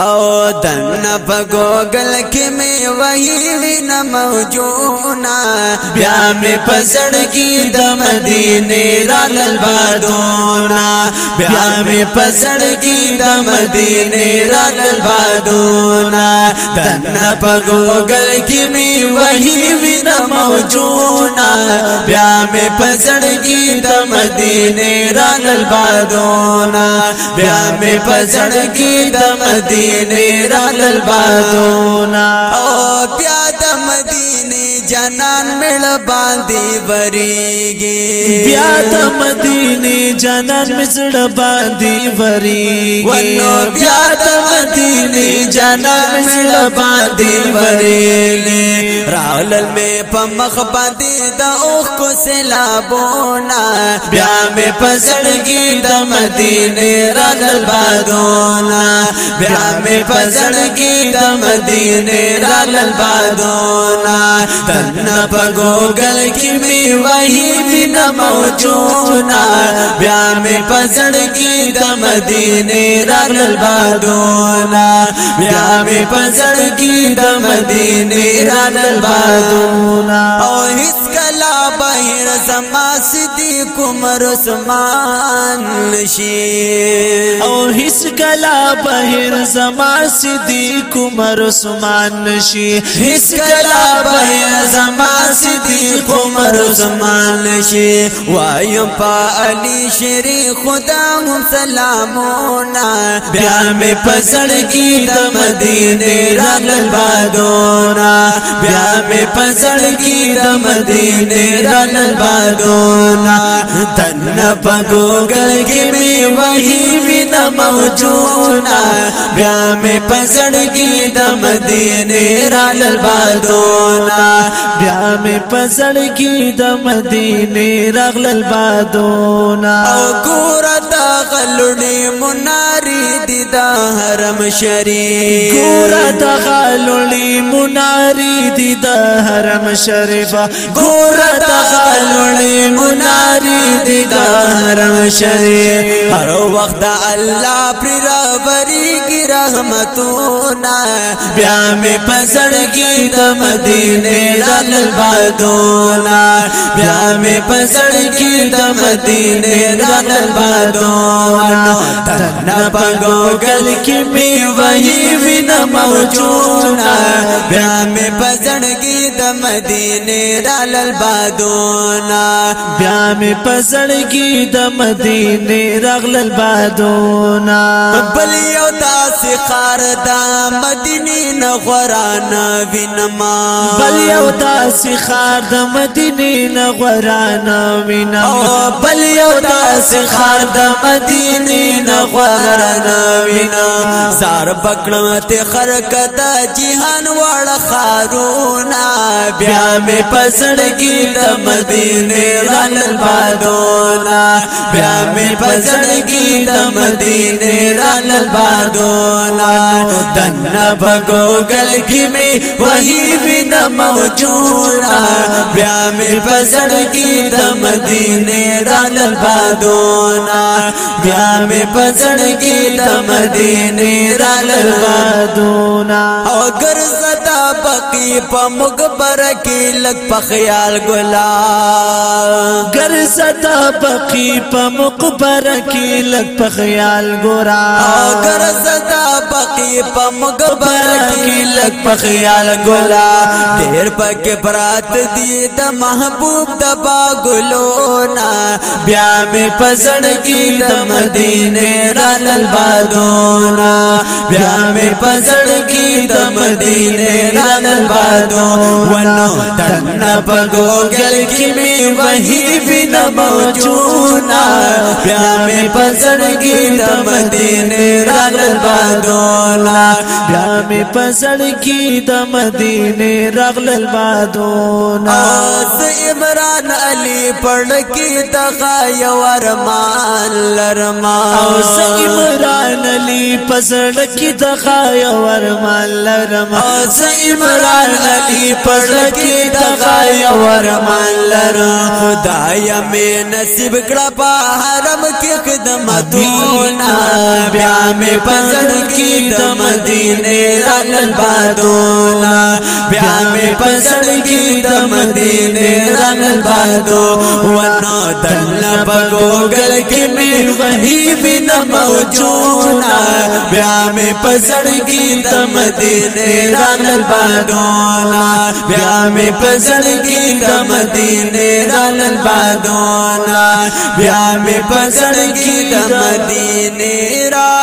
او دن پگوگل کی می وحی وین موجونا بیا می کی د مدینے رالل بادونا بیا می کی د مدینے رالل بادونا دن پگوگل کی می وحی وین موجونا بیا می کی د مدینے رالل بادونا بیا می کی د مدینے دې راتل بادونا او آه، جنان مل باندې وریږي بیا د مدینه جنان مزړ باندې وریږي ونو بیا د مدینه جنان مل باندې وریږي راولل مې په مخ باندې د اوخ کو سلابونا بیا مې پزړګي د مدینه راغل بادونا بیا مې پزړګي د مدینه راغل بادونا نه په ګوګل کې می وحی مینا موجونا بیا می پزړ کې د مدینه رغل بادونا بیا می پزړ کې د مدینه رغل بادونا او هیڅ ما صدیق عمر عثمان نشي او هیڅ کلا بهر زما صدیق عمر عثمان نشي هیڅ کلا بهر زما صدیق عمر عثمان نشي وایم په علی شری خدا هم سلامونه بیا می پزړ کی د مدینه رغل بادونه بیا می پسړ کی د مدینه رن باګونا تن پګوګل کی می وਹੀ وین موجونا بیا می پسړ کی د مدینه رن باګونا بیا می پسړ کی د مدینه رغل باګونا او ګور غلونی مناری دی دا حرم شریف ګور دا غلونی مناری دی دا حرم شریف ګور دا غلونی مناری دی دا حرم شریف هر وخت الله پر راوری کی رحمتونه بیا می پسړګي د مدینه رال بادونا بیا می پسړګي د مدینه رال بادونا جوان تنا پنگو گل کی می وحی وینا موجونا بیا می پزړګي د مدینه را لل بادونا بیا می پزړګي د مدینه راغلل بادونا بل یو داس خار دا مدینه نغرانا وینما بل یو داس خار د مدینه نغرانا وینما بل یو داس خار د مدینه دینی نغور نوینا زار بکڑم تی خرکتا جیحان وڑ خارونا بیا می پسڑگی دا مدینی رنل بادونا بیا می پسڑگی دا مدینی رنل بادونا دن بگو گلگی می وحی بین موجونا بیا می پسڑگی دا مدینی رنل بادونا بیا می پزړګي د مدینه را لرادونا او ګرځتا پکی پمګ برکی لک په خیال ګلاب زدا بقی په مقبره کې لک په خیال ګورا اگر زدا بقی په مقبره کې لک په خیال ګورا ډیر پکې برات دی د محبوب د باګلونا بیا می پسړ کې د مدینه رال بادونا بیا می پزړ کی د مدینه رانل بادو ونو تن په ګوګل کی می وحی بن موجونا بیا می پزړ کی د مدینه رانل بادو لا بیا می پزړ کی د مدینه رغل بادو نا عمران علی پړ کی تغا یو ارمان لرما او عمران علی پزړ پړکی د غای ورمان لرم زه عمران علي پړکی د غای ورمان لرم خدای مې نصیب کړه په حرم کې خدمتونه بیا مې پزړ کې د مدینه رنګ بادونه بیا مې پزړ کې د مدینه بادو ونو دل بگو گل کی می وحی بی نمو چونا بیا می پزڑگی دم دینے رانل بادو نا بیا می پزڑگی دم دینے رانل بادو نا بیا می پزڑگی دم دینے رانل